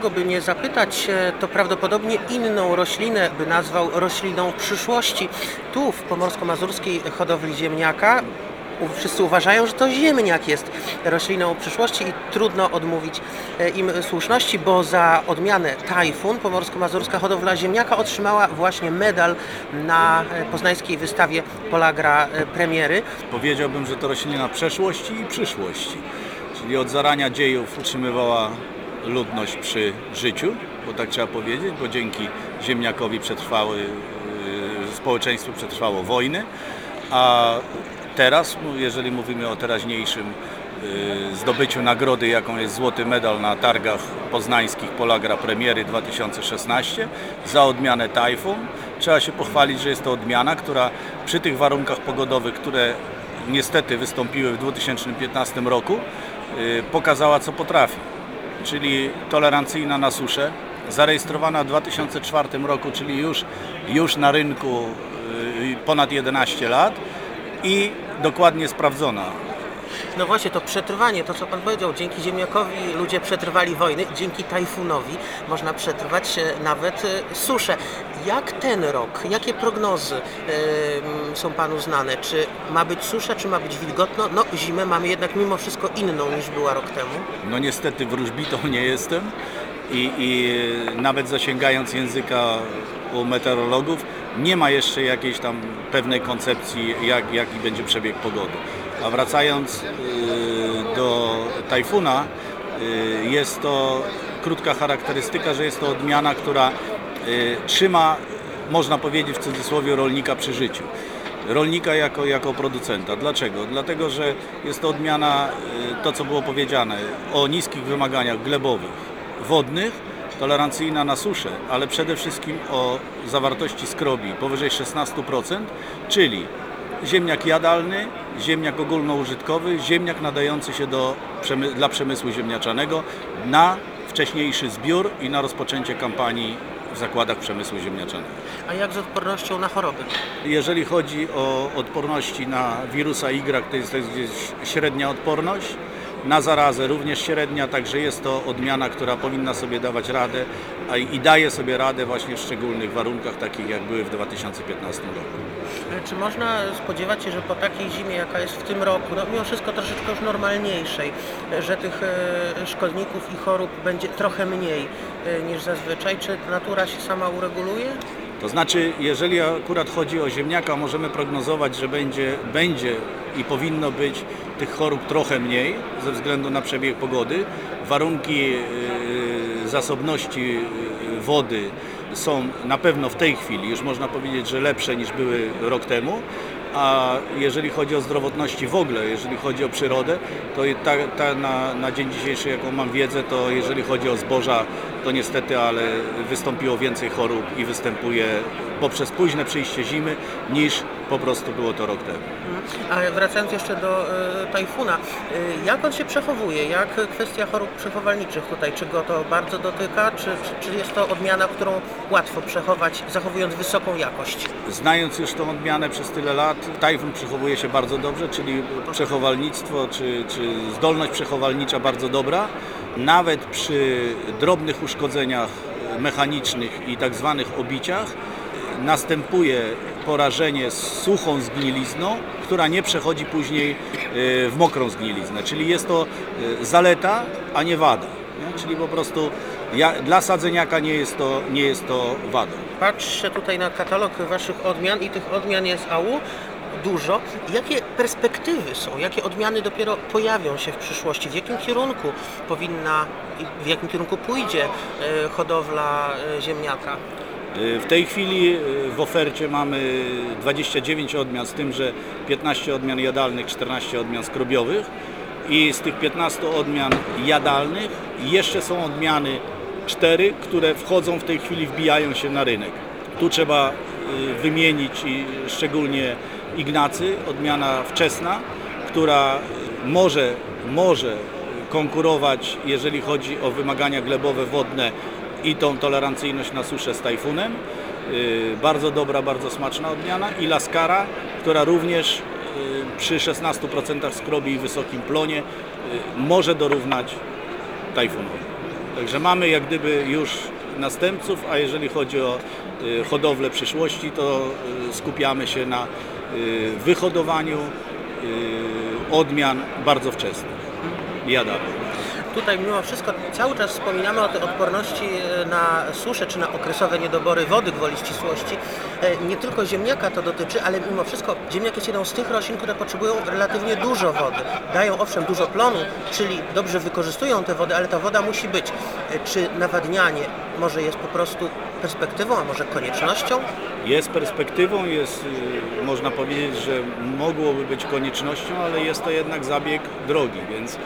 nikogo by nie zapytać, to prawdopodobnie inną roślinę by nazwał rośliną przyszłości. Tu w pomorsko-mazurskiej hodowli ziemniaka wszyscy uważają, że to ziemniak jest rośliną przyszłości i trudno odmówić e, im słuszności, bo za odmianę tajfun pomorsko-mazurska hodowla ziemniaka otrzymała właśnie medal na e, poznańskiej wystawie Polagra e, premiery. Powiedziałbym, że to roślina przeszłości i przyszłości. Czyli od zarania dziejów utrzymywała ludność przy życiu, bo tak trzeba powiedzieć, bo dzięki ziemniakowi przetrwały, yy, społeczeństwo przetrwało wojny, a teraz, no, jeżeli mówimy o teraźniejszym yy, zdobyciu nagrody, jaką jest złoty medal na targach poznańskich Polagra Premiery 2016 za odmianę Tajfun, trzeba się pochwalić, że jest to odmiana, która przy tych warunkach pogodowych, które niestety wystąpiły w 2015 roku, yy, pokazała co potrafi. Czyli tolerancyjna na suszę, zarejestrowana w 2004 roku, czyli już, już na rynku yy, ponad 11 lat i dokładnie sprawdzona. No właśnie, to przetrwanie, to co Pan powiedział, dzięki ziemniakowi ludzie przetrwali wojny, dzięki tajfunowi można przetrwać nawet e, suszę. Jak ten rok, jakie prognozy m, są Panu znane? Czy ma być susza, czy ma być wilgotno? No zimę mamy jednak mimo wszystko inną niż była rok temu. No niestety wróżbitą nie jestem i, i nawet zasięgając języka u meteorologów, nie ma jeszcze jakiejś tam pewnej koncepcji, jak, jaki będzie przebieg pogody. A wracając yy, do tajfuna, yy, jest to krótka charakterystyka, że jest to odmiana, która yy, trzyma, można powiedzieć w cudzysłowie, rolnika przy życiu rolnika jako, jako producenta. Dlaczego? Dlatego, że jest to odmiana, y, to co było powiedziane, o niskich wymaganiach glebowych, wodnych, tolerancyjna na suszę, ale przede wszystkim o zawartości skrobi powyżej 16%, czyli ziemniak jadalny, ziemniak ogólnoużytkowy, ziemniak nadający się do, dla przemysłu ziemniaczanego na wcześniejszy zbiór i na rozpoczęcie kampanii w zakładach przemysłu ziemniaczanego. A jak z odpornością na choroby? Jeżeli chodzi o odporności na wirusa Y, to jest, to jest średnia odporność. Na zarazę również średnia, także jest to odmiana, która powinna sobie dawać radę a i daje sobie radę właśnie w szczególnych warunkach, takich jak były w 2015 roku. E, Czy można spodziewać się, że po takiej zimie, jaka jest w tym roku, no mimo wszystko troszeczkę już normalniejszej, e, że tych e, szkodników i chorób będzie trochę mniej niż zazwyczaj? Czy natura się sama ureguluje? To znaczy, jeżeli akurat chodzi o ziemniaka, możemy prognozować, że będzie, będzie i powinno być tych chorób trochę mniej ze względu na przebieg pogody. Warunki yy, zasobności yy, wody są na pewno w tej chwili, już można powiedzieć, że lepsze niż były rok temu. A jeżeli chodzi o zdrowotności w ogóle, jeżeli chodzi o przyrodę, to ta, ta na, na dzień dzisiejszy, jaką mam wiedzę, to jeżeli chodzi o zboża, to niestety, ale wystąpiło więcej chorób i występuje poprzez późne przyjście zimy niż po prostu było to rok temu. A wracając jeszcze do e, tajfuna, e, jak on się przechowuje? Jak kwestia chorób przechowalniczych tutaj? Czy go to bardzo dotyka? Czy, czy, czy jest to odmiana, którą łatwo przechować, zachowując wysoką jakość? Znając już tą odmianę przez tyle lat, tajfun przechowuje się bardzo dobrze, czyli przechowalnictwo czy, czy zdolność przechowalnicza bardzo dobra. Nawet przy drobnych uszkodzeniach mechanicznych i tak zwanych obiciach następuje porażenie z suchą zgnilizną, która nie przechodzi później e, w mokrą zgniliznę. Czyli jest to e, zaleta, a nie wada. Czyli po prostu dla sadzeniaka nie jest to, nie jest to wadą. Patrzę tutaj na katalog Waszych odmian i tych odmian jest AU dużo. Jakie perspektywy są? Jakie odmiany dopiero pojawią się w przyszłości? W jakim kierunku powinna, w jakim kierunku pójdzie e, hodowla e, ziemniaka? W tej chwili w ofercie mamy 29 odmian, z tym, że 15 odmian jadalnych, 14 odmian skrobiowych i z tych 15 odmian jadalnych jeszcze są odmiany 4, które wchodzą w tej chwili, wbijają się na rynek. Tu trzeba wymienić i szczególnie Ignacy, odmiana wczesna, która może, może konkurować, jeżeli chodzi o wymagania glebowe, wodne i tą tolerancyjność na suszę z tajfunem. Yy, Bardzo dobra, bardzo smaczna odmiana i Laskara, która również yy, przy 16% skrobi i wysokim plonie yy, może dorównać tajfunowi. Także mamy jak gdyby już następców, a jeżeli chodzi o y, hodowlę przyszłości, to y, skupiamy się na y, wyhodowaniu odmian bardzo wczesnych. Jadawych. Tutaj mimo wszystko cały czas wspominamy o tej odporności e, na suszę czy na okresowe niedobory wody gwoli ścisłości. E, Nie tylko ziemniaka to dotyczy, ale mimo wszystko ziemniak jest jedną z tych roślin, które potrzebują relatywnie dużo wody. Dają owszem dużo plonu, czyli dobrze wykorzystują tę wodę, ale ta woda musi być. E, Czy nawadnianie może jest po prostu perspektywą, a może koniecznością? Jest perspektywą, jest, y, można powiedzieć, że mogłoby być koniecznością, ale jest to jednak zabieg drogi, więc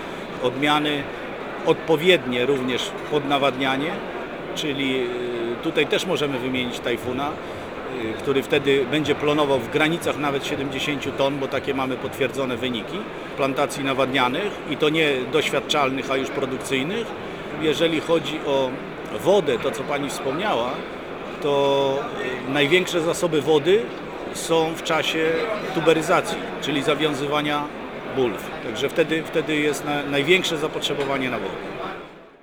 odmiany odpowiednie również pod nawadnianie, czyli y, tutaj też możemy wymienić tajfuna, y, który wtedy będzie plonował w granicach nawet 70 ton, bo takie mamy potwierdzone wyniki plantacji nawadnianych i to nie doświadczalnych, a już produkcyjnych. Jeżeli chodzi o wodę, to co Pani wspomniała, to y, największe zasoby wody są w czasie tuberyzacji, czyli zawiązywania bulw. Także wtedy, wtedy jest na, największe zapotrzebowanie na wodę.